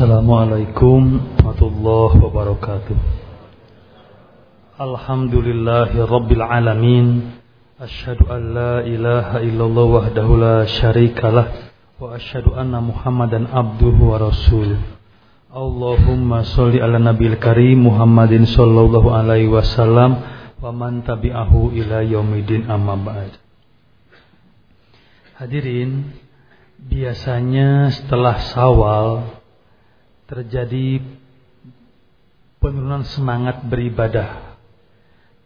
Assalamualaikum warahmatullahi wabarakatuh. Alhamdulillahi rabbil alamin Ashadu an la ilaha illallah wahdahu la syarikalah Wa ashadu anna muhammadan abduhu wa rasuluh. Allahumma salli ala nabil karim Muhammadin sallallahu alaihi wasallam Wa man tabi'ahu ila yaumidin amma ba'd. Hadirin Biasanya setelah sawal terjadi penurunan semangat beribadah.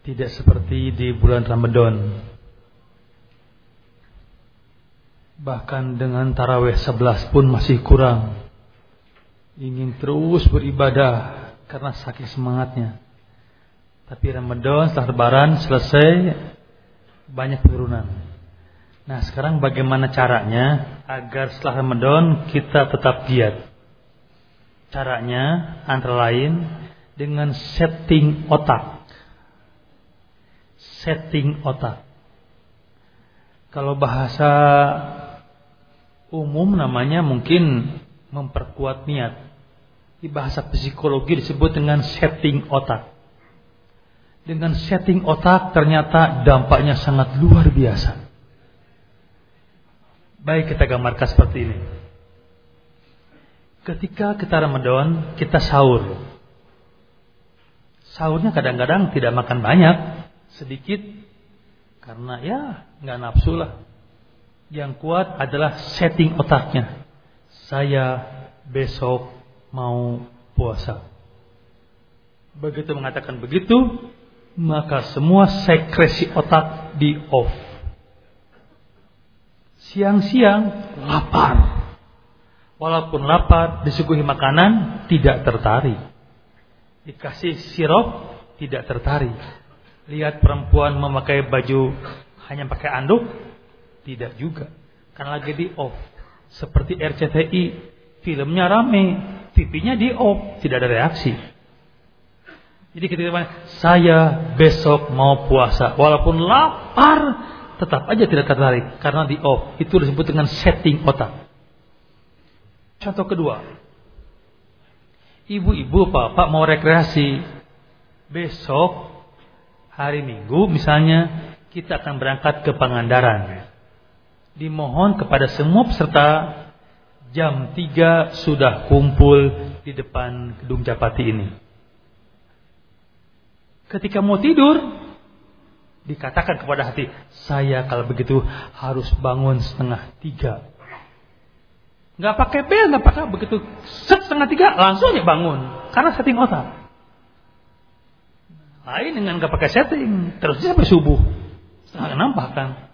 Tidak seperti di bulan Ramadan. Bahkan dengan taraweh 11 pun masih kurang. Ingin terus beribadah karena sakit semangatnya. Tapi Ramadan setelah lebaran selesai banyak penurunan. Nah sekarang bagaimana caranya agar setelah Ramadan kita tetap giat? Caranya antara lain dengan setting otak. Setting otak. Kalau bahasa umum namanya mungkin memperkuat niat. Di bahasa psikologi disebut dengan setting otak. Dengan setting otak ternyata dampaknya sangat luar biasa. Baik kita gambarkan seperti ini. Ketika kita Ramadan, kita sahur. Sahurnya kadang-kadang tidak makan banyak, sedikit, karena ya nggak nafsu lah. Yang kuat adalah setting otaknya. Saya besok mau puasa. Begitu mengatakan begitu, maka semua sekresi otak di off. Siang-siang lapar Walaupun lapar, disuguhi makanan, tidak tertarik. Dikasih sirup, tidak tertarik. Lihat perempuan memakai baju hanya pakai anduk, tidak juga. Karena lagi di off. Seperti RCTI, filmnya rame, TV-nya di off, tidak ada reaksi. Jadi ketika saya besok mau puasa, walaupun lapar, tetap aja tidak tertarik karena di off. Itu disebut dengan setting otak. Contoh kedua. Ibu-ibu, bapak mau rekreasi. Besok, hari Minggu misalnya, kita akan berangkat ke Pangandaran. Dimohon kepada semua peserta, jam 3 sudah kumpul di depan gedung Japati ini. Ketika mau tidur, dikatakan kepada hati, saya kalau begitu harus bangun setengah tiga Nggak pakai bel, nggak pakai begitu set setengah tiga langsung aja bangun karena setting otak. Lain dengan nggak pakai setting terus sampai subuh setengah enam bahkan.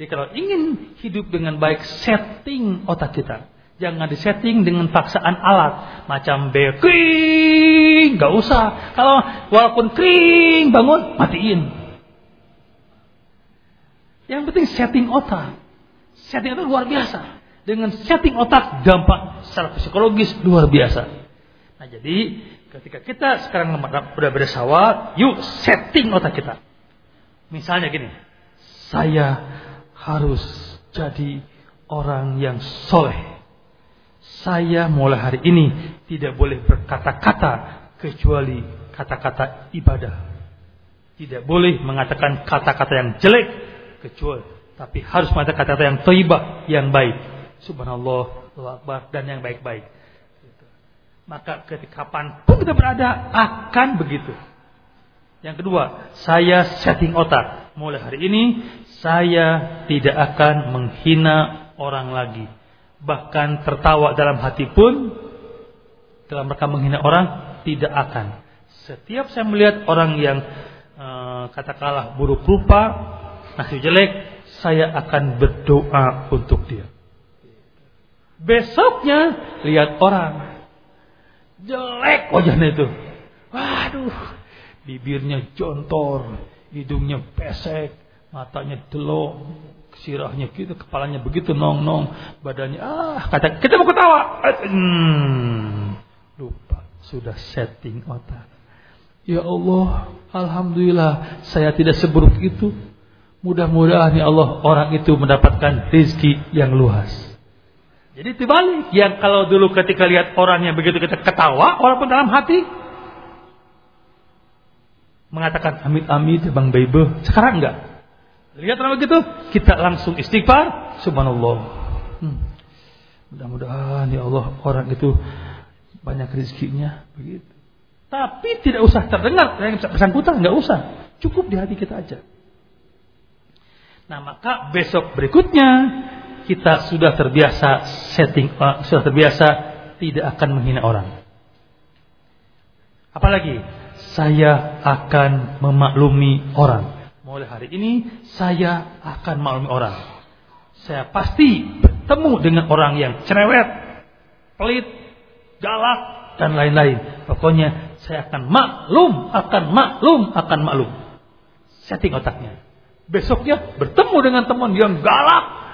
Jadi kalau ingin hidup dengan baik setting otak kita. Jangan disetting dengan paksaan alat macam bel kring, nggak usah. Kalau walaupun kring bangun matiin. Yang penting setting otak. Setting otak luar biasa dengan setting otak dampak secara psikologis luar biasa. Nah jadi ketika kita sekarang sudah bersawal, yuk setting otak kita. Misalnya gini, saya harus jadi orang yang soleh. Saya mulai hari ini tidak boleh berkata-kata kecuali kata-kata ibadah. Tidak boleh mengatakan kata-kata yang jelek kecuali tapi harus mengatakan kata-kata yang toibah, yang baik. Subhanallah, Allahu Akbar dan yang baik-baik. Maka ketika kapan pun kita berada akan begitu. Yang kedua, saya setting otak. Mulai hari ini saya tidak akan menghina orang lagi. Bahkan tertawa dalam hati pun dalam mereka menghina orang tidak akan. Setiap saya melihat orang yang uh, katakanlah buruk rupa, nasib jelek, saya akan berdoa untuk dia. Besoknya lihat orang jelek wajahnya itu. Waduh, bibirnya jontor, hidungnya pesek, matanya delok, sirahnya gitu, kepalanya begitu nong-nong, badannya ah kata kita mau ketawa. Hmm, lupa sudah setting otak. Ya Allah, alhamdulillah saya tidak seburuk itu. Mudah-mudahan ya Allah orang itu mendapatkan rezeki yang luas. Jadi dibalik. Yang kalau dulu ketika lihat orang yang begitu kita ketawa, walaupun dalam hati mengatakan amit amit bang Baibe. Sekarang enggak. Lihat orang begitu, kita langsung istighfar, subhanallah. Hmm. Mudah-mudahan ya Allah orang itu banyak rezekinya begitu. Tapi tidak usah terdengar yang bersangkutan, nggak usah. Cukup di hati kita aja. Nah maka besok berikutnya kita sudah terbiasa setting, uh, sudah terbiasa tidak akan menghina orang. Apalagi saya akan memaklumi orang. Mulai hari ini saya akan memaklumi orang. Saya pasti bertemu dengan orang yang cerewet, pelit, galak dan lain-lain. Pokoknya saya akan maklum, akan maklum, akan maklum. Setting otaknya. Besoknya bertemu dengan teman yang galak,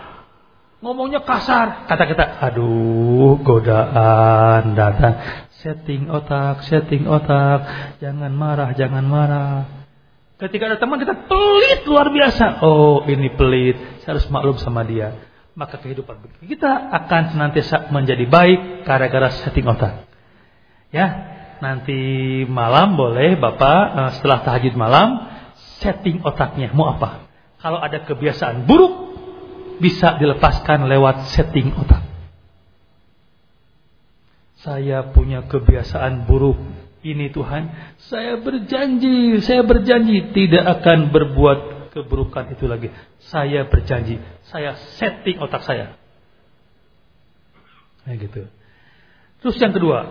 ngomongnya kasar. Kata kita, aduh godaan datang. Setting otak, setting otak. Jangan marah, jangan marah. Ketika ada teman kita pelit luar biasa. Oh ini pelit, saya harus maklum sama dia. Maka kehidupan kita akan senantiasa menjadi baik gara-gara setting otak. Ya, nanti malam boleh Bapak eh, setelah tahajud malam setting otaknya mau apa. Kalau ada kebiasaan buruk bisa dilepaskan lewat setting otak. Saya punya kebiasaan buruk ini Tuhan, saya berjanji, saya berjanji tidak akan berbuat keburukan itu lagi. Saya berjanji, saya setting otak saya. Nah gitu. Terus yang kedua,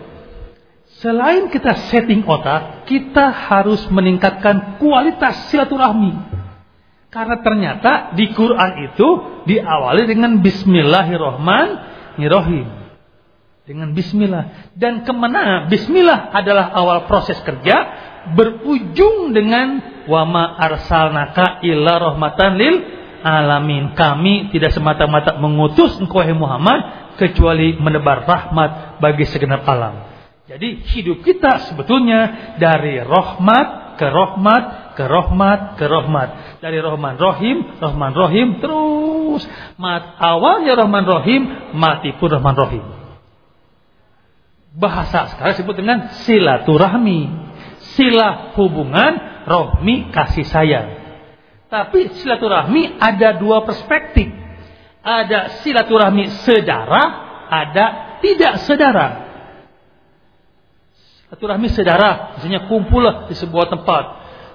Selain kita setting otak, kita harus meningkatkan kualitas silaturahmi. Karena ternyata di Quran itu diawali dengan Bismillahirrohmanirrohim. Dengan Bismillah. Dan ke mana Bismillah adalah awal proses kerja, berujung dengan wama arsalnaka illa rohmatan lil alamin. Kami tidak semata-mata mengutus engkau Muhammad kecuali menebar rahmat bagi segenap alam. Jadi hidup kita sebetulnya dari rahmat ke rahmat ke rahmat ke rahmat. Dari Rahman Rohim, Rahman Rohim terus. Mat awalnya Rahman Rohim, mati pun Rahman Rohim. Bahasa sekarang disebut dengan silaturahmi. Sila hubungan, rohmi kasih sayang. Tapi silaturahmi ada dua perspektif. Ada silaturahmi sedarah, ada tidak sedarah. Silaturahmi saudara, misalnya kumpullah di sebuah tempat.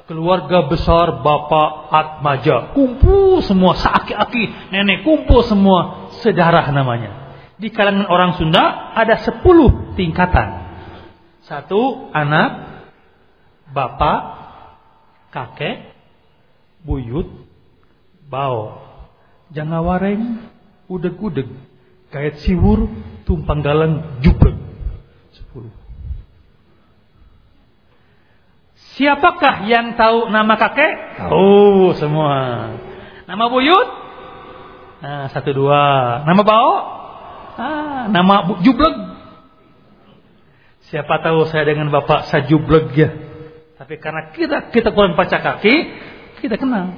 Keluarga besar Bapak Atmaja, kumpul semua, seaki-aki, nenek kumpul semua, sedarah namanya. Di kalangan orang Sunda ada sepuluh tingkatan. Satu, anak, bapak, kakek, buyut, bau. Jangan wareng, udeg-udeg, kait siwur, tumpang galang. Siapakah yang tahu nama kakek? Tahu semua. Nama buyut? Nah, satu dua. Nama bau? Ah, nama jubleg. Siapa tahu saya dengan bapak saya jubleg ya. Tapi karena kita kita kurang baca kaki, kita kenal.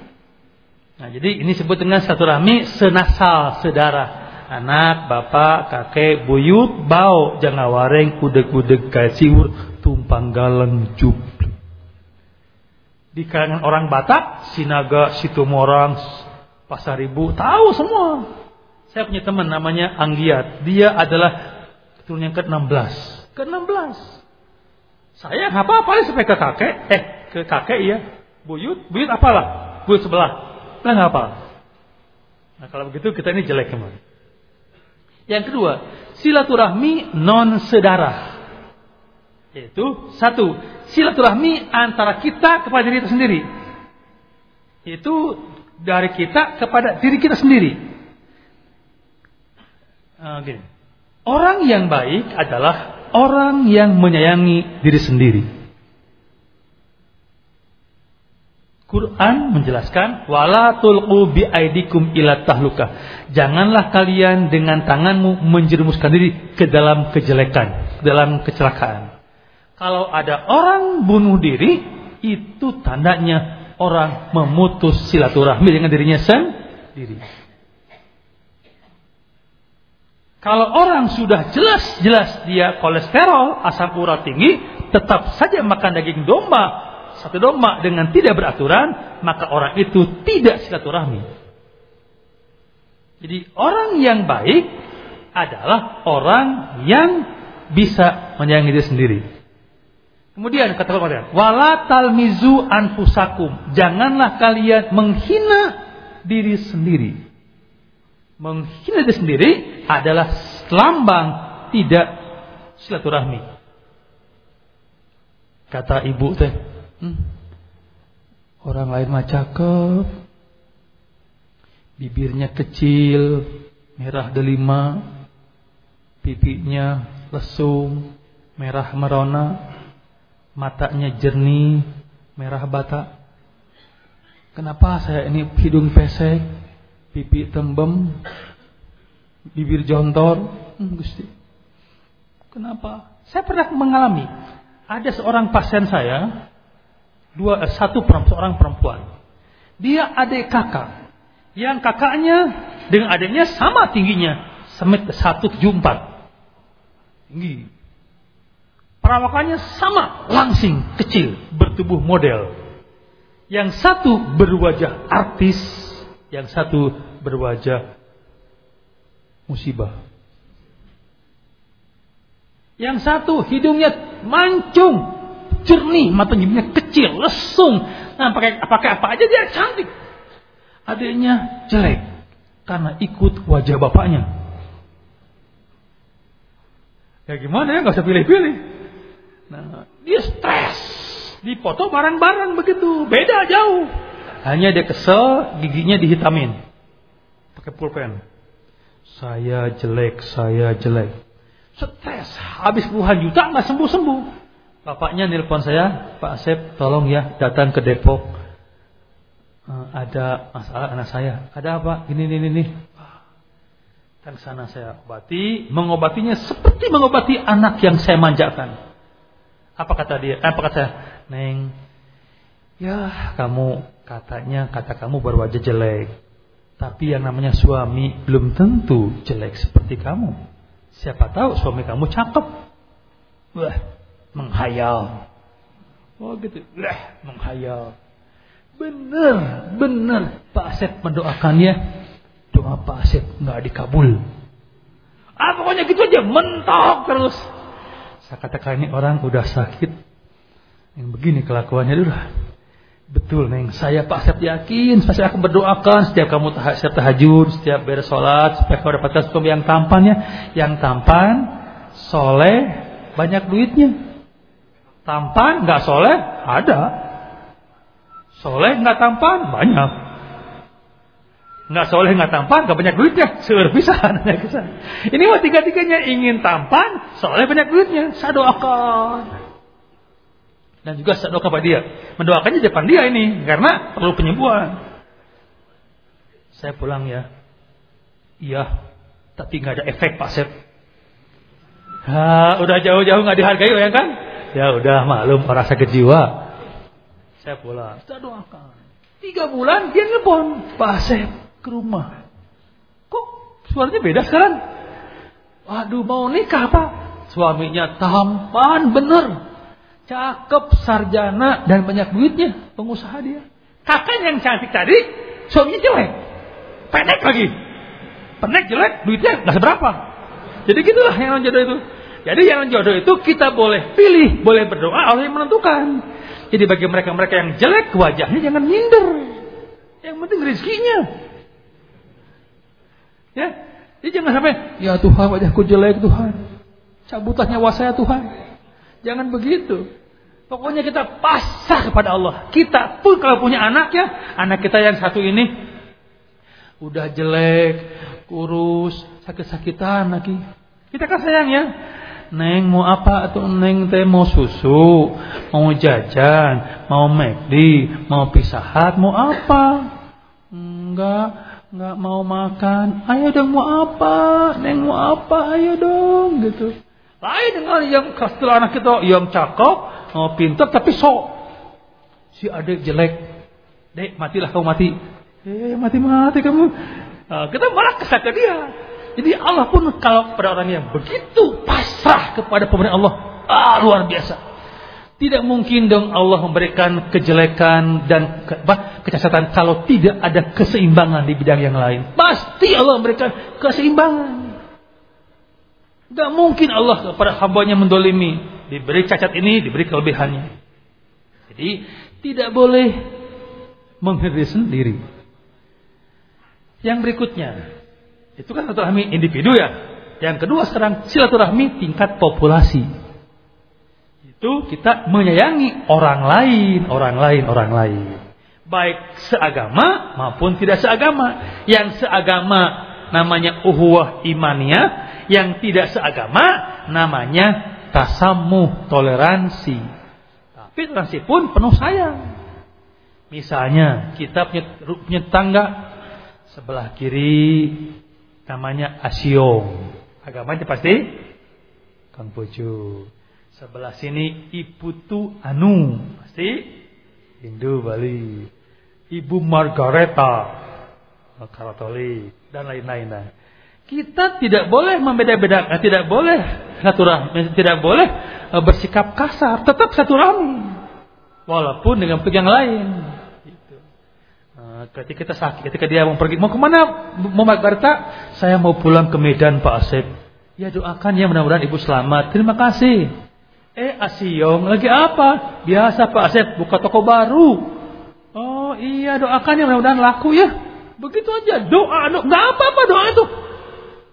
Nah, jadi ini sebut dengan satu rami senasal, saudara. Anak, bapak, kakek, buyut, bau, jangan wareng, udeg-udeg, kasiur, tumpang galeng, jub di kalangan orang Batak, Sinaga, Situmorang, Pasar Ibu, tahu semua. Saya punya teman namanya Anggiat. Dia adalah keturunan yang ke-16. Ke-16. Saya apa-apa sampai ke kakek. Eh, ke kakek iya. Buyut, buyut apalah? Buyut sebelah. Nah, nggak apa. Nah, kalau begitu kita ini jelek teman. Yang kedua, silaturahmi non sedarah. Yaitu satu, silaturahmi antara kita kepada diri kita sendiri. Itu dari kita kepada diri kita sendiri. Oke. Orang yang baik adalah orang yang menyayangi diri sendiri. Quran menjelaskan wala tulqu bi aidikum ila tahluka. Janganlah kalian dengan tanganmu menjerumuskan diri ke dalam kejelekan, ke dalam kecelakaan. Kalau ada orang bunuh diri, itu tandanya orang memutus silaturahmi dengan dirinya sendiri. Kalau orang sudah jelas-jelas dia kolesterol, asam urat tinggi, tetap saja makan daging domba, satu domba dengan tidak beraturan, maka orang itu tidak silaturahmi. Jadi orang yang baik adalah orang yang bisa menyayangi diri sendiri. Kemudian kata Allah, wala talmizu anfusakum. Janganlah kalian menghina diri sendiri menghina diri sendiri adalah lambang tidak silaturahmi. Kata ibu teh, hmm, orang lain mah cakep, bibirnya kecil, merah delima, pipinya lesung, merah merona, matanya jernih, merah bata. Kenapa saya ini hidung pesek, pipi tembem, bibir jontor. Hmm, Gusti. Kenapa? Saya pernah mengalami. Ada seorang pasien saya, dua eh, satu seorang perempuan. Dia adik kakak. Yang kakaknya dengan adiknya sama tingginya, semit satu tujuh empat. Tinggi. Perawakannya sama, langsing, kecil, bertubuh model. Yang satu berwajah artis, yang satu berwajah musibah. Yang satu hidungnya mancung, jernih, matanya kecil, lesung. Nah, pakai pakai apa aja dia cantik. Adiknya jelek karena ikut wajah bapaknya. Ya gimana ya, nggak usah pilih-pilih. Nah, dia stres, dipoto barang-barang begitu, beda jauh. Hanya dia kesel, giginya dihitamin. Pakai pulpen. Saya jelek, saya jelek. Stres, habis puluhan juta nggak sembuh-sembuh. Bapaknya nelpon saya, Pak Asep, tolong ya datang ke Depok. Uh, ada masalah anak saya. Ada apa? Ini, ini, ini. Dan sana saya obati, mengobatinya seperti mengobati anak yang saya manjakan. Apa kata dia? Apa kata? Neng, ya kamu Katanya kata kamu berwajah jelek. Tapi yang namanya suami belum tentu jelek seperti kamu. Siapa tahu suami kamu cakep. Wah, menghayal. Oh gitu. Wah, menghayal. Bener, bener. Pak Asep mendoakannya. Doa Pak Asep nggak dikabul. Ah pokoknya gitu aja mentok terus. Saya katakan ini orang udah sakit. Yang begini kelakuannya dulu. Betul Neng, saya Pak Sep yakin, saya akan berdoakan setiap kamu tah setiap tahajud, setiap beres sholat, supaya kamu dapatkan suami yang tampannya, yang tampan, soleh, banyak duitnya. Tampan, nggak soleh, ada. Soleh nggak tampan, banyak. Nggak soleh nggak tampan, nggak banyak duitnya, seur Ini mah tiga-tiganya ingin tampan, soleh banyak duitnya, saya doakan dan juga doa kepada dia. Mendoakannya depan dia ini karena perlu penyembuhan. Saya pulang ya. Iya, tapi nggak ada efek Pak Sep. Ha, udah jauh-jauh nggak dihargai ya kan? Ya udah maklum orang sakit jiwa. Saya pulang. Saya doakan. Tiga bulan dia nelfon Pak Sep ke rumah. Kok suaranya beda sekarang? Waduh mau nikah Pak. Suaminya tampan bener. Cakep, sarjana, dan banyak duitnya. Pengusaha dia. Kakak yang cantik tadi, suaminya jelek. Pendek lagi. Pendek jelek, duitnya gak seberapa. Jadi gitulah yang jodoh itu. Jadi yang jodoh itu kita boleh pilih, boleh berdoa, Allah yang menentukan. Jadi bagi mereka-mereka yang jelek wajahnya jangan minder. Yang penting rezekinya. Ya, jadi jangan sampai ya Tuhan wajahku jelek Tuhan. Cabutlah nyawa saya Tuhan. Jangan begitu. Pokoknya kita pasrah kepada Allah. Kita pun kalau punya anak ya, anak kita yang satu ini udah jelek, kurus, sakit-sakitan lagi. Kita kan sayang ya. Neng mau apa atau neng teh mau susu, mau jajan, mau McD, mau pisahat, mau apa? Enggak, enggak mau makan. Ayo dong mau apa? Neng mau apa? Ayo dong gitu. Lain dengan yang setelah anak kita yang cakep, oh, pintar tapi sok. Si adik jelek. Dek, matilah kau mati. Eh, mati-mati kamu. Nah, kita malah kesal ke dia. Jadi Allah pun kalau pada orang yang begitu pasrah kepada pemberian Allah, ah luar biasa. Tidak mungkin dong Allah memberikan kejelekan dan ke, bah, kecacatan kalau tidak ada keseimbangan di bidang yang lain. Pasti Allah memberikan keseimbangan. Tidak mungkin Allah kepada hambanya mendolimi. Diberi cacat ini, diberi kelebihannya. Jadi tidak boleh menghindari sendiri. Yang berikutnya, itu kan silaturahmi individu ya. Yang kedua sekarang silaturahmi tingkat populasi itu kita menyayangi orang lain, orang lain, orang lain. Baik seagama maupun tidak seagama. Yang seagama namanya uhuwah imaniyah, yang tidak seagama namanya tasamuh, toleransi. Tapi toleransi pun penuh sayang. Misalnya kita punya, punya tangga sebelah kiri namanya Asyong. Agamanya pasti Bojo. Sebelah sini Iputu Anu, pasti Hindu Bali. Ibu Margareta, Katolik dan lain-lain. Nah, kita tidak boleh membeda-bedakan, tidak boleh rahmi, tidak boleh eh, bersikap kasar, tetap satu rahmi, walaupun dengan pegang lain. Gitu. Ketika kita sakit, ketika dia mau pergi, mau ke mana? Mau Margareta? Saya mau pulang ke Medan Pak Asep. Ya doakan ya mudah-mudahan ibu selamat. Terima kasih. Eh Asiong lagi apa? Biasa Pak Asep buka toko baru. Oh iya doakan ya mudah-mudahan laku ya. Begitu aja doa, doa nggak apa-apa doa itu.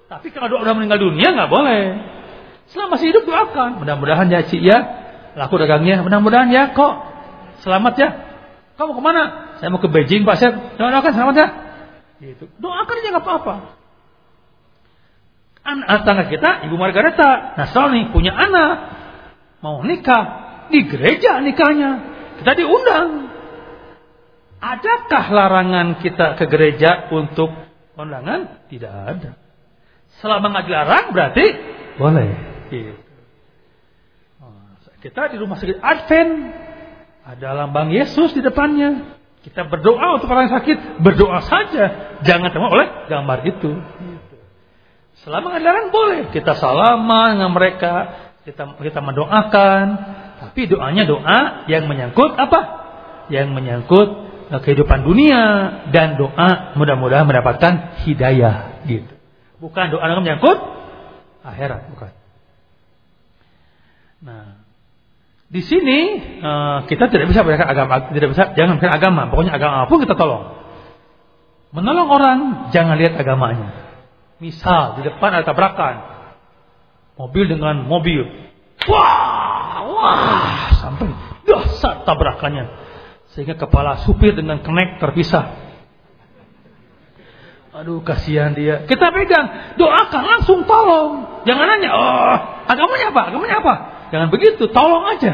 Tapi kalau doa udah meninggal dunia nggak boleh. Selama masih hidup doakan. Mudah-mudahan ya Cik ya laku dagangnya. Mudah-mudahan ya kok selamat ya. Kamu ke mana? Saya mau ke Beijing Pak Asep. Doakan selamat ya. Gitu. Doakan aja nggak apa-apa. Anak tangga kita Ibu Margareta Nasrani punya anak mau nikah di gereja nikahnya. Kita diundang. Adakah larangan kita ke gereja untuk undangan? Tidak ada. Selama nggak dilarang berarti boleh. Gitu. Kita di rumah sakit Advent ada lambang Yesus di depannya. Kita berdoa untuk orang sakit, berdoa saja, jangan cuma oleh gambar itu. Selama nggak dilarang boleh. Kita salaman dengan mereka, kita kita mendoakan, tapi doanya doa yang menyangkut apa? Yang menyangkut eh, kehidupan dunia dan doa mudah-mudahan mendapatkan hidayah gitu. Bukan doa yang menyangkut akhirat, bukan. Nah, di sini uh, kita tidak bisa berdasarkan agama, tidak bisa jangan berdasarkan agama, pokoknya agama pun kita tolong. Menolong orang jangan lihat agamanya. Misal di depan ada tabrakan, Mobil dengan mobil. Wah, wah, sampai dahsyat tabrakannya. Sehingga kepala supir dengan kenek terpisah. Aduh, kasihan dia. Kita pegang, doakan langsung tolong. Jangan nanya, oh, agamanya apa? Agamanya apa? Jangan begitu, tolong aja.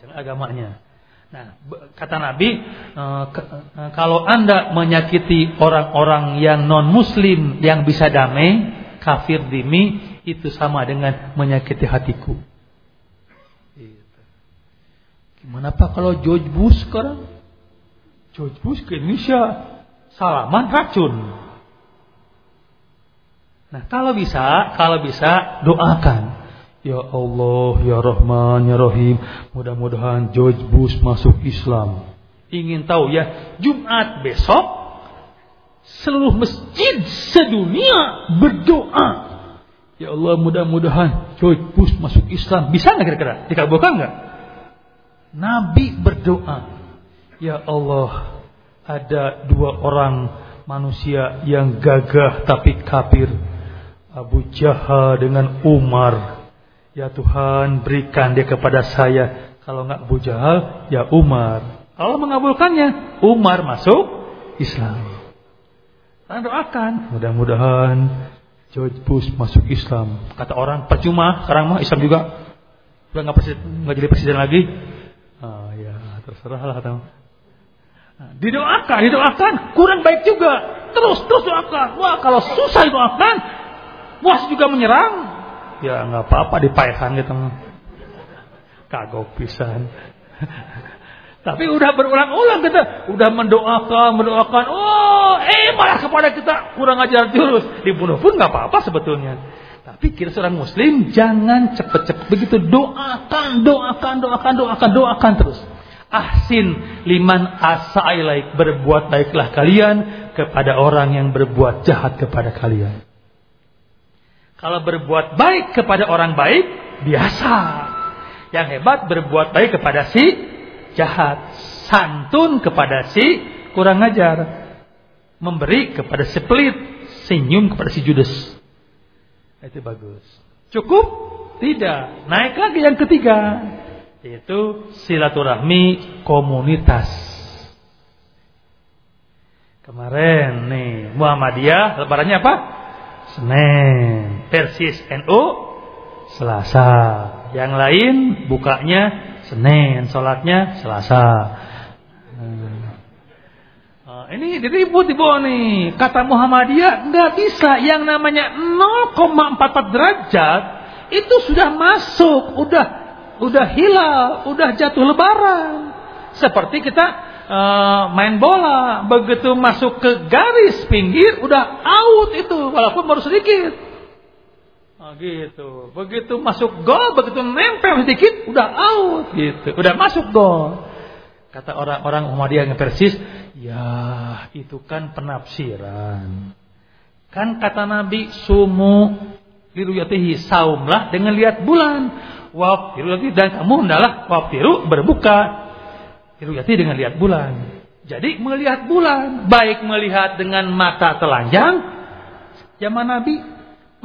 jangan agamanya. Nah, kata Nabi, eh, eh, kalau Anda menyakiti orang-orang yang non-muslim yang bisa damai, kafir dimi, itu sama dengan menyakiti hatiku. Gitu. Gimana Pak kalau George Bush sekarang? George Bush ke Indonesia salaman racun. Nah kalau bisa, kalau bisa doakan. Ya Allah, Ya Rahman, Ya Rahim. Mudah-mudahan George Bush masuk Islam. Ingin tahu ya, Jumat besok seluruh masjid sedunia berdoa Ya Allah mudah-mudahan George Bush masuk Islam. Bisa nggak kira-kira? Dikabulkan nggak? Nabi berdoa. Ya Allah ada dua orang manusia yang gagah tapi kafir. Abu Jahal dengan Umar. Ya Tuhan berikan dia kepada saya. Kalau nggak Abu Jahal ya Umar. Allah mengabulkannya. Umar masuk Islam. Dan doakan mudah-mudahan George Bush masuk Islam. Kata orang percuma, sekarang mah Islam juga. Udah nggak nggak jadi presiden lagi. Ah ya terserah lah tahu. Nah, didoakan, didoakan, kurang baik juga. Terus, terus doakan. Wah kalau susah doakan, muas juga menyerang. Ya nggak apa-apa dipayahan gitu. Kagok pisan. Tapi udah berulang-ulang kita, udah mendoakan, mendoakan. Oh, eh malah kepada kita kurang ajar terus. Dibunuh pun nggak apa-apa sebetulnya. Tapi kira seorang muslim jangan cepet-cepet begitu doakan, doakan, doakan, doakan, doakan terus. Ahsin liman asailaik berbuat baiklah kalian kepada orang yang berbuat jahat kepada kalian. Kalau berbuat baik kepada orang baik biasa. Yang hebat berbuat baik kepada si jahat, santun kepada si kurang ajar, memberi kepada si pelit, senyum kepada si judes. Itu bagus. Cukup? Tidak. Naik lagi yang ketiga yaitu silaturahmi komunitas. Kemarin nih Muhammadiyah lebarannya apa? Senin. Persis NU Selasa. Yang lain bukanya Senin, sholatnya Selasa. Uh, ini diribut di bawah nih. Kata Muhammadiyah nggak bisa. Yang namanya 0,44 derajat itu sudah masuk, udah udah hilal, udah jatuh lebaran. Seperti kita uh, main bola, begitu masuk ke garis pinggir udah out itu walaupun baru sedikit. Oh, gitu. Begitu masuk gol, begitu nempel sedikit udah out gitu. Udah masuk gol. Kata orang-orang Muhammadiyah yang persis, ya itu kan penafsiran. Kan kata Nabi sumu liruyatihi saumlah dengan lihat bulan waftiru dan kamu hendaklah waftiru berbuka diruyati dengan lihat bulan. Jadi melihat bulan, baik melihat dengan mata telanjang zaman Nabi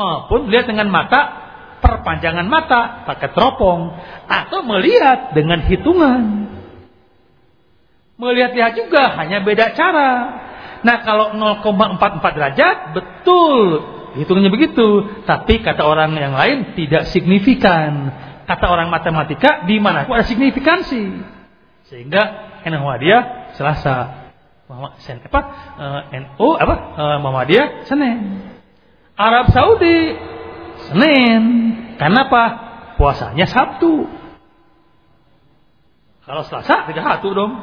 maupun melihat dengan mata perpanjangan mata pakai teropong atau melihat dengan hitungan. Melihat-lihat juga hanya beda cara. Nah kalau 0,44 derajat betul hitungnya begitu, tapi kata orang yang lain tidak signifikan kata orang matematika di mana ada signifikansi. Sehingga Muhammadiyah Selasa. Sen, apa? Uh, eh, NU apa? Uh, Muhammadiyah Senin. Arab Saudi Senin. Kenapa? Puasanya Sabtu. Kalau Selasa tidak satu dong.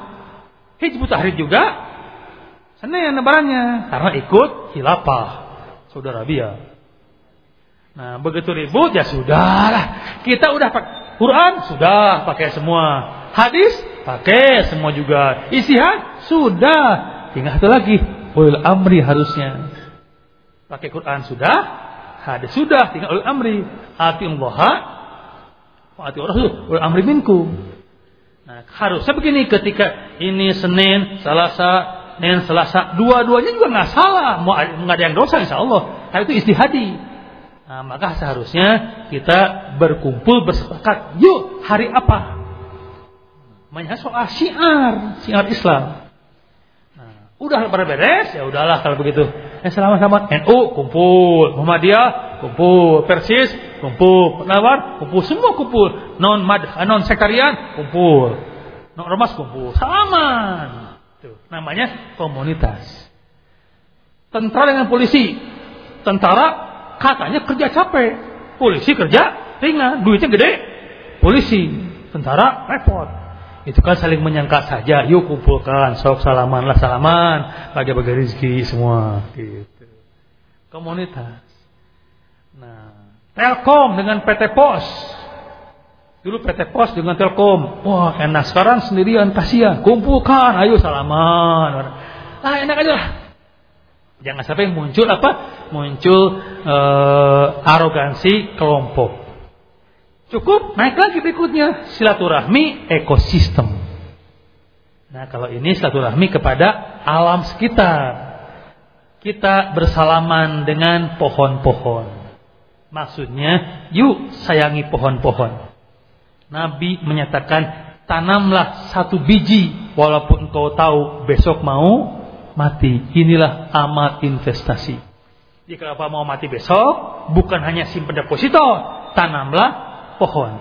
Hizbut Tahrir juga Senin lebarannya karena ikut khilafah saudara Bia. Nah, begitu ribut ya sudahlah. Kita udah pakai Quran sudah pakai semua. Hadis pakai semua juga. Istihad sudah. Tinggal satu lagi. Ulul amri harusnya. Pakai Quran sudah, hadis sudah, tinggal ulul amri. Ati Allah, ati Rasul, ulul amri minku. Nah, harusnya begini ketika ini Senin, Selasa, Senin, Selasa, dua-duanya juga nggak salah, mau nggak ada yang dosa insya Allah. Tapi itu istihadi. Nah, maka seharusnya kita berkumpul bersepakat. Yuk, hari apa? Namanya soal syiar, syiar Islam. Nah, udah beres, ya udahlah kalau begitu. Eh, sama-sama NU kumpul, Muhammadiyah kumpul, Persis kumpul, Penawar kumpul, semua kumpul. Non mad, non sektarian kumpul. Non ormas kumpul. Salaman. Tuh, namanya komunitas. Tentara dengan polisi. Tentara katanya kerja capek. Polisi kerja ringan, duitnya gede. Polisi, tentara repot. Itu kan saling menyangka saja. Yuk kumpulkan, sok salaman lah salaman, bagi-bagi rezeki semua. Gitu. Komunitas. Nah, Telkom dengan PT Pos. Dulu PT Pos dengan Telkom. Wah enak sekarang sendirian kasihan. Kumpulkan, ayo salaman. Ah enak aja lah. Jangan sampai muncul apa? Muncul uh, arogansi kelompok. Cukup naik lagi berikutnya silaturahmi ekosistem. Nah kalau ini silaturahmi kepada alam sekitar. Kita bersalaman dengan pohon-pohon. Maksudnya, yuk sayangi pohon-pohon. Nabi menyatakan, tanamlah satu biji walaupun kau tahu besok mau mati. Inilah amal investasi. Jika Bapak mau mati besok, bukan hanya simpan deposito, tanamlah pohon.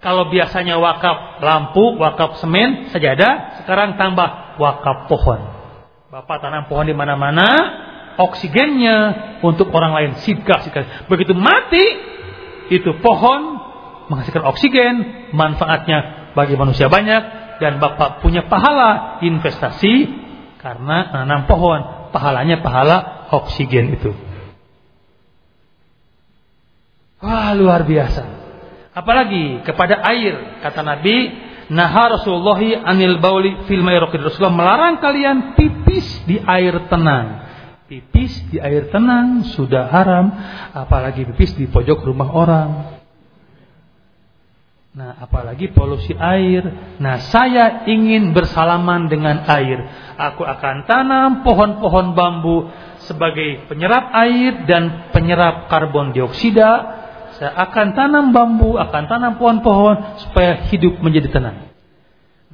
Kalau biasanya wakaf lampu, wakaf semen, sajadah, sekarang tambah wakaf pohon. Bapak tanam pohon di mana-mana, oksigennya untuk orang lain sidkah, sidkah. Begitu mati, itu pohon menghasilkan oksigen, manfaatnya bagi manusia banyak dan Bapak punya pahala investasi karena nanam pohon pahalanya pahala oksigen itu. Wah, luar biasa. Apalagi kepada air, kata Nabi, Nah Rasulullahi anil bauli fil Rasulullah melarang kalian pipis di air tenang. Pipis di air tenang sudah haram, apalagi pipis di pojok rumah orang. Nah, apalagi polusi air. Nah, saya ingin bersalaman dengan air. Aku akan tanam pohon-pohon bambu sebagai penyerap air dan penyerap karbon dioksida saya akan tanam bambu, akan tanam pohon-pohon supaya hidup menjadi tenang.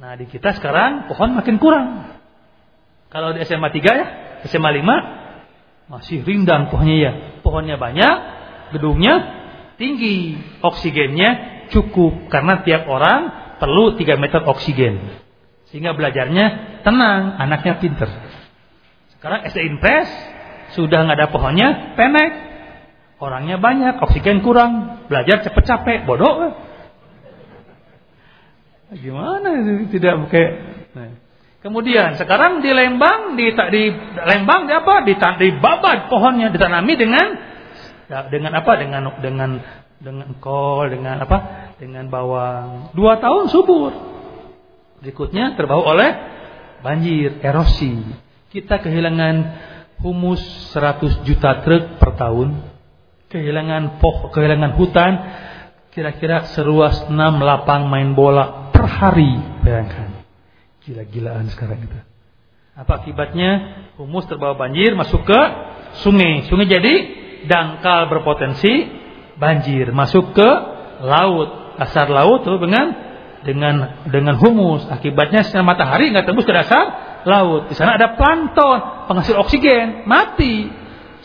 Nah, di kita sekarang pohon makin kurang. Kalau di SMA 3 ya, SMA 5 masih rindang pohonnya ya. Pohonnya banyak, gedungnya tinggi, oksigennya cukup karena tiap orang perlu 3 meter oksigen. Sehingga belajarnya tenang, anaknya pinter. Sekarang SD Impres sudah nggak ada pohonnya, pendek. Orangnya banyak, oksigen kurang, belajar cepet capek, bodoh. Gimana tidak pakai? Nah. Kemudian sekarang di Lembang di di Lembang di apa? Di babat pohonnya ditanami dengan ya, dengan apa? Dengan dengan dengan kol, dengan apa? Dengan bawang. Dua tahun subur. Berikutnya terbawa oleh banjir, erosi. Kita kehilangan humus 100 juta truk per tahun kehilangan poh, kehilangan hutan, kira-kira seruas 6 lapang main bola per hari. Bayangkan. Gila-gilaan sekarang itu. Apa akibatnya? Humus terbawa banjir masuk ke sungai. Sungai jadi dangkal berpotensi banjir masuk ke laut. Dasar laut tuh dengan dengan dengan humus. Akibatnya sinar matahari nggak tembus ke dasar laut. Di sana ada plankton, penghasil oksigen, mati.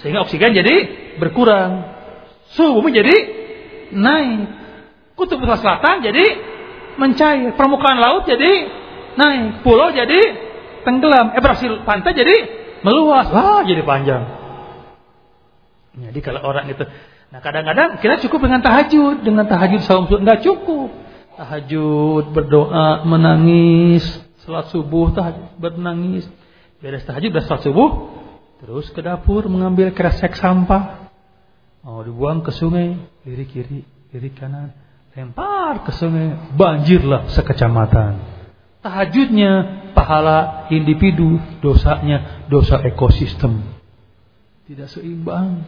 Sehingga oksigen jadi berkurang. Suhu bumi jadi naik. Kutub utara selatan jadi mencair. Permukaan laut jadi naik. Pulau jadi tenggelam. Ebrasi pantai jadi meluas. Wah, jadi panjang. Jadi kalau orang itu Nah kadang-kadang kita cukup dengan tahajud Dengan tahajud saum Enggak cukup Tahajud, berdoa, menangis Salat subuh, tahajud, bernangis Beres tahajud, beres salat subuh Terus ke dapur mengambil kresek sampah Mau dibuang ke sungai, kiri kiri, kiri kanan, lempar ke sungai, banjirlah sekecamatan. Tahajudnya pahala individu, dosanya dosa ekosistem. Tidak seimbang.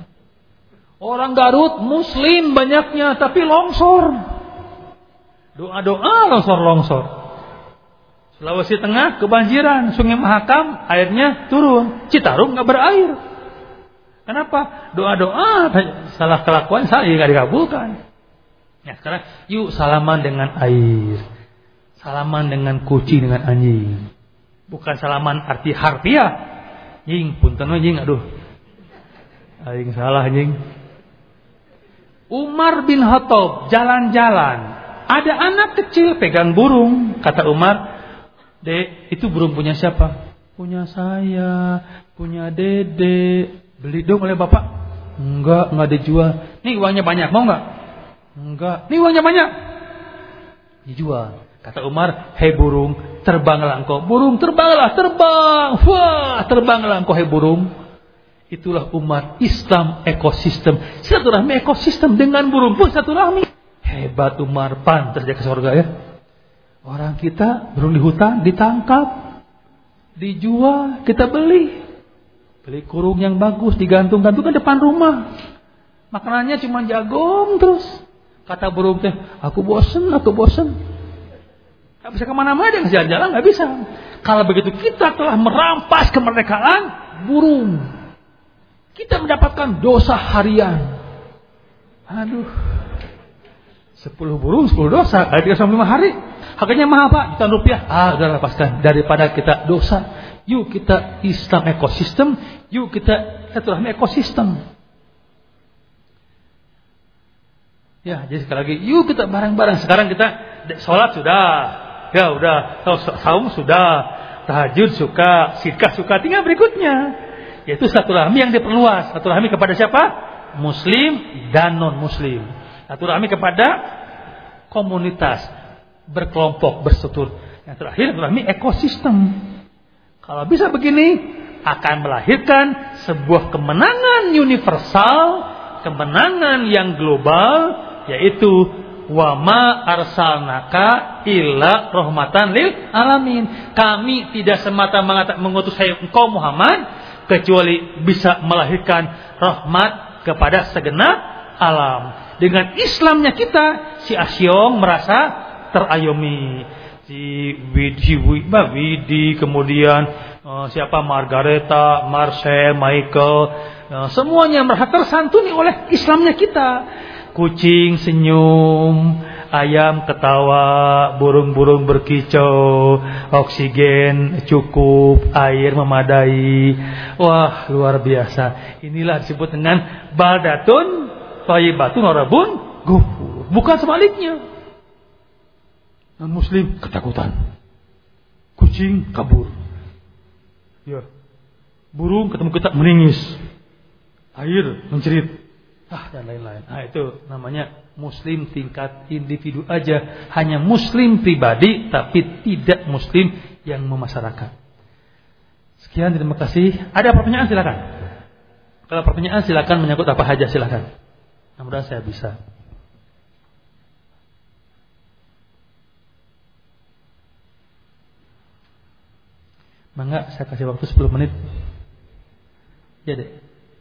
Orang Garut muslim banyaknya tapi longsor. Doa-doa longsor-longsor. Sulawesi Tengah kebanjiran, Sungai Mahakam airnya turun, Citarum nggak berair. Kenapa? Doa-doa salah kelakuan saya nggak dikabulkan. Ya sekarang yuk salaman dengan air, salaman dengan kucing dengan anjing, bukan salaman arti harfiah. Jing, punten jing, aduh, aing salah jing. Umar bin Khattab jalan-jalan, ada anak kecil pegang burung, kata Umar, Dek, itu burung punya siapa? Punya saya, punya dede. Beli dong oleh bapak. Enggak, enggak dijual. Nih uangnya banyak, mau enggak? Enggak. Nih uangnya banyak. Dijual. Kata Umar, hei burung, terbanglah engkau. Burung terbanglah, terbang. Wah, terbanglah engkau hei burung. Itulah umat Islam ekosistem. Satu rahmi ekosistem dengan burung pun satu rahmi. Hebat Umar, pantas dia ke surga ya. Orang kita burung di hutan ditangkap, dijual, kita beli. Beli kurung yang bagus, digantung-gantungkan depan rumah. Makanannya cuma jagung terus. Kata burung teh, aku bosen, aku bosen. Gak bisa ke mana-mana dia jalan-jalan, gak bisa. Kalau begitu kita telah merampas kemerdekaan burung. Kita mendapatkan dosa harian. Aduh. Sepuluh burung, sepuluh dosa. Ada tiga lima hari. Harganya mahal pak, jutaan rupiah. Ah, udah lepaskan. Daripada kita dosa. Yuk kita Islam ekosistem, Yuk kita silaturahmi ekosistem. Ya, jadi sekali lagi, yuk kita bareng-bareng. Sekarang kita sholat sudah, ya udah, saum sudah, tahajud suka, sikah suka. Tinggal berikutnya, yaitu satu rahmi yang diperluas. Satu rahmi kepada siapa? Muslim dan non Muslim. Satu rahmi kepada komunitas, berkelompok, bersetur. Yang terakhir rahmi ekosistem. Kalau bisa begini, akan melahirkan sebuah kemenangan universal, kemenangan yang global, yaitu wama arsalnaka illa rahmatan lil alamin. Kami tidak semata-mata mengutus saya engkau Muhammad kecuali bisa melahirkan rahmat kepada segenap alam. Dengan Islamnya kita, si Asyong merasa terayomi. Si Widi, Widi kemudian uh, siapa Margareta, Marcel, Michael, uh, semuanya merasa tersantuni oleh Islamnya kita. Kucing senyum, ayam ketawa, burung-burung berkicau, oksigen cukup, air memadai. Wah, luar biasa. Inilah disebut dengan baldatun thayyibatun warabun gufur. Bukan sebaliknya. Non muslim ketakutan. Kucing kabur. Ya. Burung ketemu kita meningis. Air mencerit. Ah dan lain-lain. Nah itu namanya muslim tingkat individu aja. Hanya muslim pribadi tapi tidak muslim yang memasyarakat. Sekian terima kasih. Ada pertanyaan silakan. Kalau pertanyaan silakan menyangkut apa saja silakan. Mudah-mudahan saya bisa. Mangga saya kasih waktu 10 menit. Ya deh.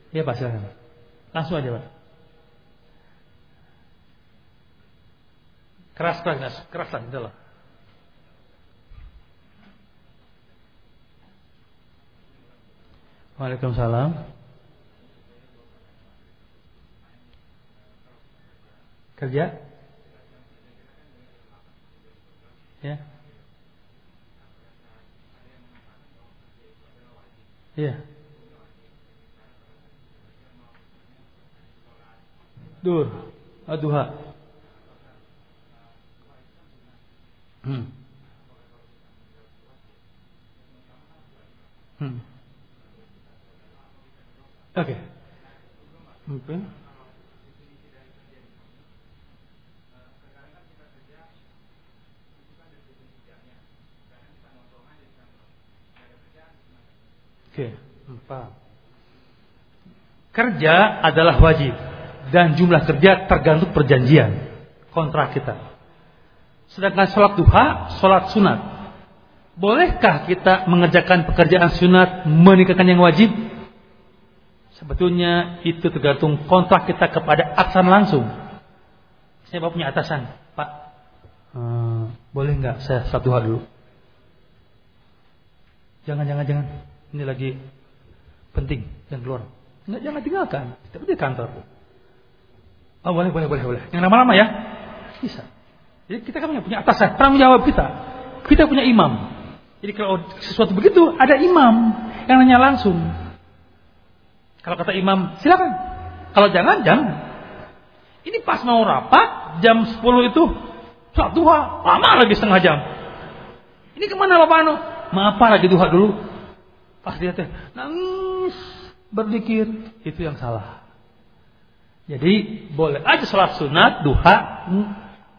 Ya Pak silakan. Langsung aja Pak. Keras keras keras lah gitu loh. Waalaikumsalam. Kerja? Ya. Iya. Dur, aduha. Hmm. Hmm. Oke. Okay. Mungkin. Oke, empat. Kerja adalah wajib dan jumlah kerja tergantung perjanjian kontrak kita. Sedangkan sholat duha, sholat sunat. Bolehkah kita mengerjakan pekerjaan sunat meningkatkan yang wajib? Sebetulnya itu tergantung kontrak kita kepada atasan langsung. Saya bapak punya atasan, Pak. Hmm, boleh nggak saya satu duha dulu? Jangan, jangan, jangan. Ini lagi penting yang keluar. Enggak jangan tinggalkan. Di kantor. Oh boleh, boleh, boleh, boleh. Yang lama-lama ya. Bisa. Jadi kita kan punya atasan, tanggung jawab kita. Kita punya imam. Jadi kalau sesuatu begitu ada imam yang nanya langsung. Kalau kata imam, silakan. Kalau jangan, jangan. Ini pas mau rapat jam 10 itu sholat duha, lama lagi setengah jam. Ini ke mana Bapak Anu? Maaf lagi duha dulu. Pas dia teh nangis berzikir, itu yang salah. Jadi boleh aja sholat sunat, duha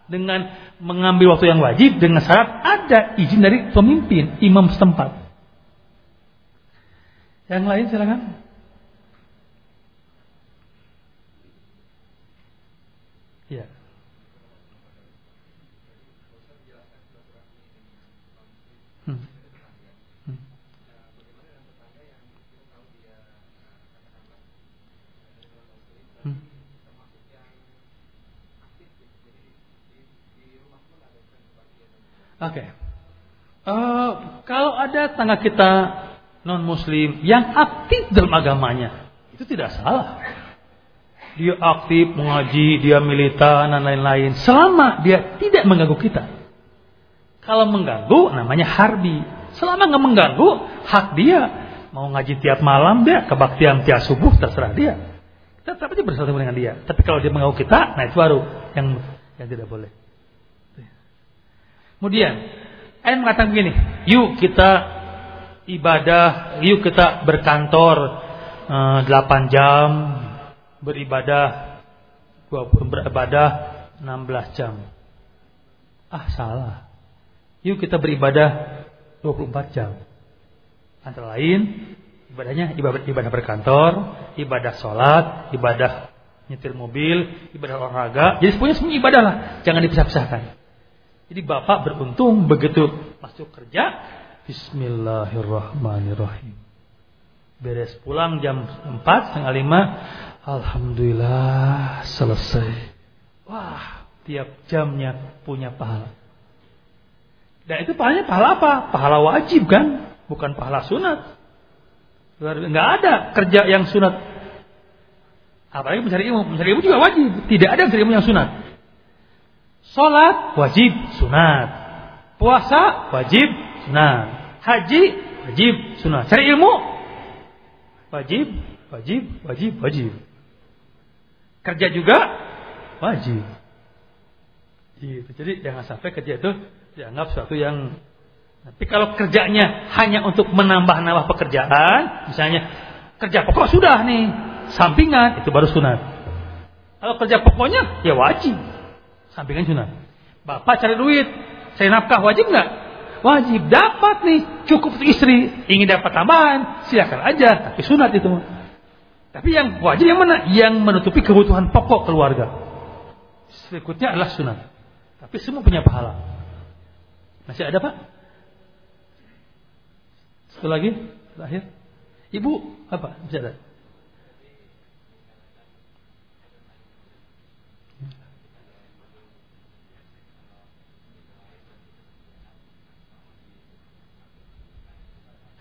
dengan mengambil waktu yang wajib dengan syarat ada izin dari pemimpin imam setempat. Yang lain silakan. Ya. Hmm. Oke. Okay. Uh, eh, kalau ada tangga kita non muslim yang aktif dalam agamanya, itu tidak salah. Dia aktif mengaji, dia militan dan lain-lain. Selama dia tidak mengganggu kita. Kalau mengganggu namanya harbi. Selama nggak mengganggu, hak dia. Mau ngaji tiap malam dia, kebaktian tiap subuh terserah dia. Kita tetap aja bersatu dengan dia. Tapi kalau dia mengganggu kita, nah itu baru yang yang tidak boleh. Kemudian ayat mengatakan begini, yuk kita ibadah, yuk kita berkantor uh, eh, 8 jam, beribadah beribadah 16 jam. Ah salah. Yuk kita beribadah 24 jam. Antara lain Ibadahnya ibadah berkantor, ibadah sholat, ibadah nyetir mobil, ibadah olahraga. Jadi semuanya semua ibadah lah, jangan dipisah-pisahkan. Jadi bapak beruntung begitu masuk kerja, Bismillahirrahmanirrahim. Beres pulang jam 4, setengah 5, Alhamdulillah selesai. Wah, tiap jamnya punya pahala. Dan itu pahalanya pahala apa? Pahala wajib kan? Bukan pahala sunat. Enggak ada kerja yang sunat. Apalagi mencari ilmu. Mencari ilmu juga wajib. Tidak ada mencari ilmu yang sunat. Sholat wajib sunat. Puasa wajib sunat. Haji wajib sunat. Cari ilmu wajib, wajib, wajib, wajib. Kerja juga wajib. Gitu. Jadi jangan sampai kerja itu dianggap sesuatu yang tapi kalau kerjanya hanya untuk menambah-nambah pekerjaan, misalnya kerja pokok sudah nih, sampingan itu baru sunat. Kalau kerja pokoknya ya wajib, sampingan sunat. Bapak cari duit, saya nafkah wajib nggak? Wajib dapat nih, cukup istri, ingin dapat tambahan, silakan aja, tapi sunat itu. Tapi yang wajib yang mana? Yang menutupi kebutuhan pokok keluarga. Berikutnya adalah sunat. Tapi semua punya pahala. Masih ada Pak? Satu lagi terakhir. Ibu apa? Masih ada?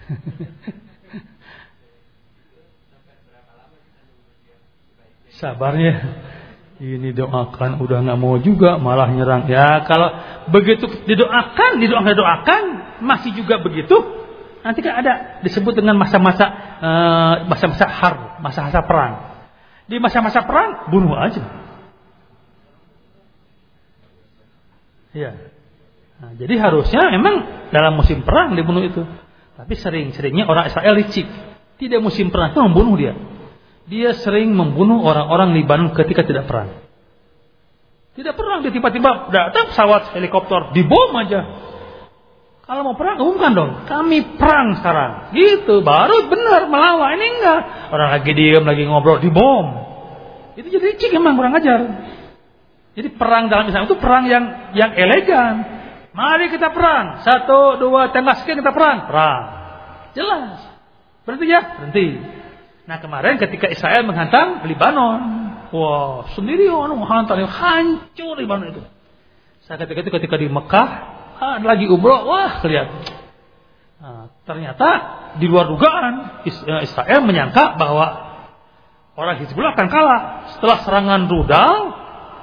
Sabarnya. Ini doakan udah nggak mau juga malah nyerang. Ya kalau begitu didoakan didoakan didoakan masih juga begitu nanti kan ada disebut dengan masa-masa uh, masa-masa har masa-masa perang. Di masa-masa perang bunuh aja. Ya nah, jadi harusnya memang dalam musim perang dibunuh itu tapi sering-seringnya orang Israel licik tidak musim perang itu membunuh dia dia sering membunuh orang-orang Libanon ketika tidak perang. Tidak perang, dia tiba-tiba datang pesawat helikopter, dibom aja. Kalau mau perang, umumkan dong. Kami perang sekarang. Gitu, baru benar melawan. Ini enggak. Orang lagi diem, lagi ngobrol, dibom. Itu jadi cik emang kurang ajar. Jadi perang dalam Islam itu perang yang yang elegan. Mari kita perang. Satu, dua, tembak sekian kita perang. Perang. Jelas. Berhenti ya? Berhenti. Nah kemarin ketika Israel menghantam Libanon, wah sendiri orang menghantam, hancur Libanon itu. Saya ketika itu ketika di Mekah, ah, lagi umroh, wah kelihatan. Nah, ternyata di luar dugaan eh, Israel menyangka bahwa orang Hizbullah akan kalah setelah serangan rudal,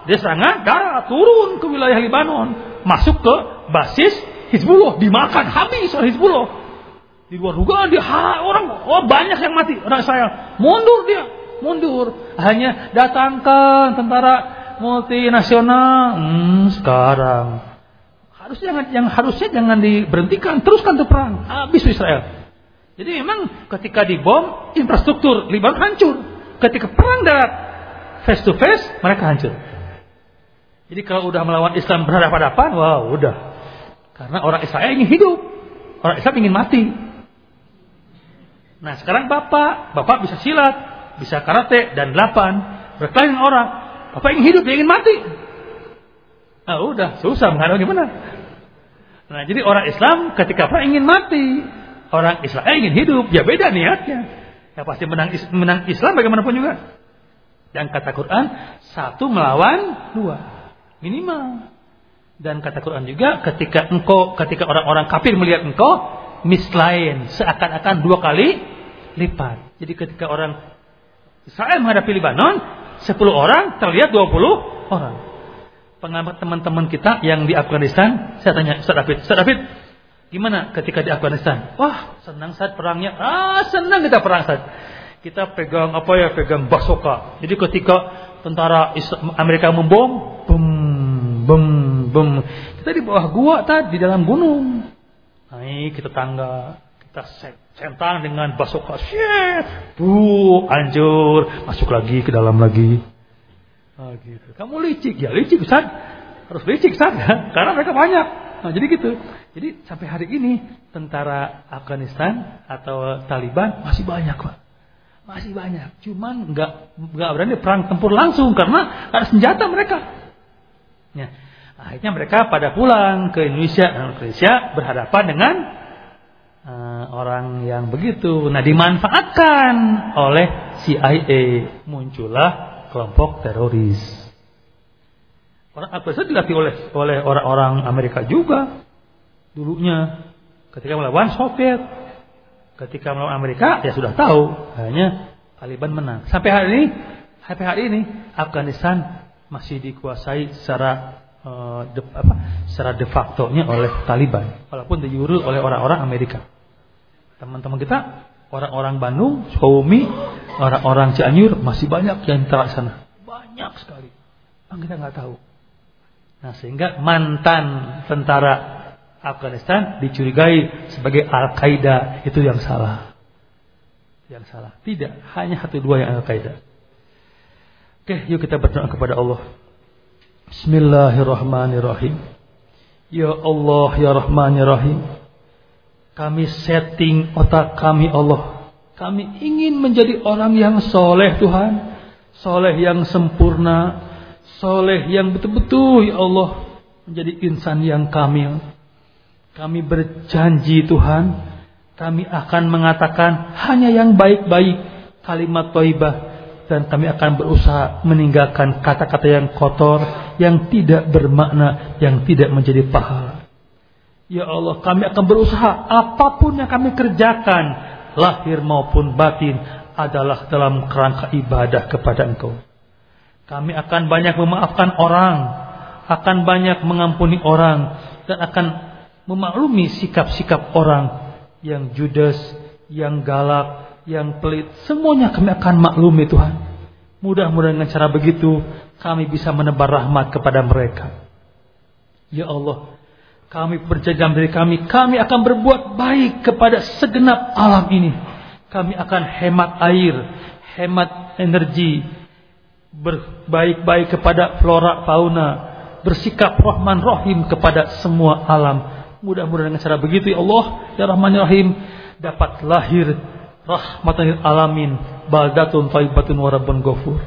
dia serangan darat turun ke wilayah Libanon, masuk ke basis Hizbullah, dimakan habis oleh Hizbullah. Di luar dugaan dia orang oh banyak yang mati. Orang saya mundur dia. Mundur. Hanya datangkan tentara multinasional. Hmm, sekarang. Harusnya jangan yang harusnya jangan diberhentikan. Teruskan tuh perang. Habis Israel. Jadi memang ketika dibom infrastruktur Libanon hancur. Ketika perang darat face to face mereka hancur jadi kalau udah melawan Islam berhadapan-hadapan wah wow, udah karena orang Israel ingin hidup orang Islam ingin mati Nah sekarang bapak, bapak bisa silat, bisa karate dan delapan, berkelahi orang. Bapak ingin hidup, dia ingin mati. Nah udah susah menghadapi gimana. Nah jadi orang Islam ketika apa ingin mati, orang Islam ingin hidup, ya beda niatnya. Ya pasti menang, menang Islam bagaimanapun juga. Dan kata Quran satu melawan dua minimal. Dan kata Quran juga ketika engkau ketika orang-orang kafir melihat engkau mislain seakan-akan dua kali lipat. Jadi ketika orang Israel menghadapi Lebanon, 10 orang terlihat 20 orang. Pengamat teman-teman kita yang di Afghanistan, saya tanya, Ustaz David, Ustaz David, gimana ketika di Afghanistan? Wah, senang saat perangnya. Ah, senang kita perang saat. Kita pegang apa ya? Pegang basoka. Jadi ketika tentara Amerika membom, bum, bum, bum. Kita di bawah gua tadi di dalam gunung. Naik kita tangga, kita centang dengan basoka. Shit, bu, hancur, masuk lagi ke dalam lagi. Oh, gitu. Kamu licik ya, licik Ustaz. Harus licik Ustaz. Karena mereka banyak. Nah, jadi gitu. Jadi sampai hari ini tentara Afghanistan atau Taliban masih banyak, Pak. Masih banyak. Cuman nggak nggak berani perang tempur langsung karena ada senjata mereka. Ya. Akhirnya mereka pada pulang ke Indonesia. Nah, Indonesia berhadapan dengan uh, orang yang begitu. Nah, dimanfaatkan oleh CIA. Muncullah kelompok teroris. Orang Afghanistan dilatih oleh oleh orang-orang Amerika juga dulunya ketika melawan Soviet. Ketika melawan Amerika ya sudah tahu hanya Taliban menang. Sampai hari ini, sampai hari ini Afghanistan masih dikuasai secara uh, de, apa, secara de facto-nya oleh Taliban, walaupun de oleh orang-orang Amerika. Teman-teman kita, orang-orang Bandung, Sukabumi, orang-orang Cianjur masih banyak yang terlaksana, banyak sekali. Yang kita nggak tahu. Nah sehingga mantan tentara Afghanistan dicurigai sebagai Al-Qaeda itu yang salah. Yang salah. Tidak, hanya satu dua yang Al-Qaeda. Oke, yuk kita berdoa kepada Allah. Bismillahirrahmanirrahim. Ya Allah, ya Rahman, ya Rahim. Kami setting otak kami Allah. Kami ingin menjadi orang yang soleh Tuhan. Soleh yang sempurna soleh yang betul-betul ya Allah menjadi insan yang kamil. Kami berjanji Tuhan, kami akan mengatakan hanya yang baik-baik, kalimat toibah, dan kami akan berusaha meninggalkan kata-kata yang kotor, yang tidak bermakna, yang tidak menjadi pahala. Ya Allah, kami akan berusaha apa pun yang kami kerjakan, lahir maupun batin, adalah dalam kerangka ibadah kepada Engkau. Kami akan banyak memaafkan orang, akan banyak mengampuni orang, dan akan memaklumi sikap-sikap orang yang judes, yang galak, yang pelit. Semuanya kami akan maklumi Tuhan. Mudah-mudahan dengan cara begitu kami bisa menebar rahmat kepada mereka. Ya Allah, kami berjanji dari kami, kami akan berbuat baik kepada segenap alam ini. Kami akan hemat air, hemat energi, berbaik-baik kepada flora fauna, bersikap rahman rahim kepada semua alam. Mudah-mudahan dengan cara begitu ya Allah, ya Rahman ya Rahim dapat lahir rahmatan alamin, baldatun thayyibatun wa rabbun ghafur.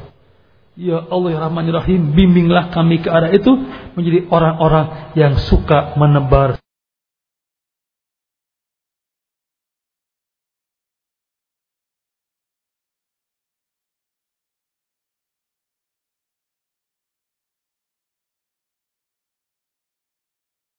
Ya Allah ya Rahman ya Rahim, bimbinglah kami ke arah itu menjadi orang-orang yang suka menebar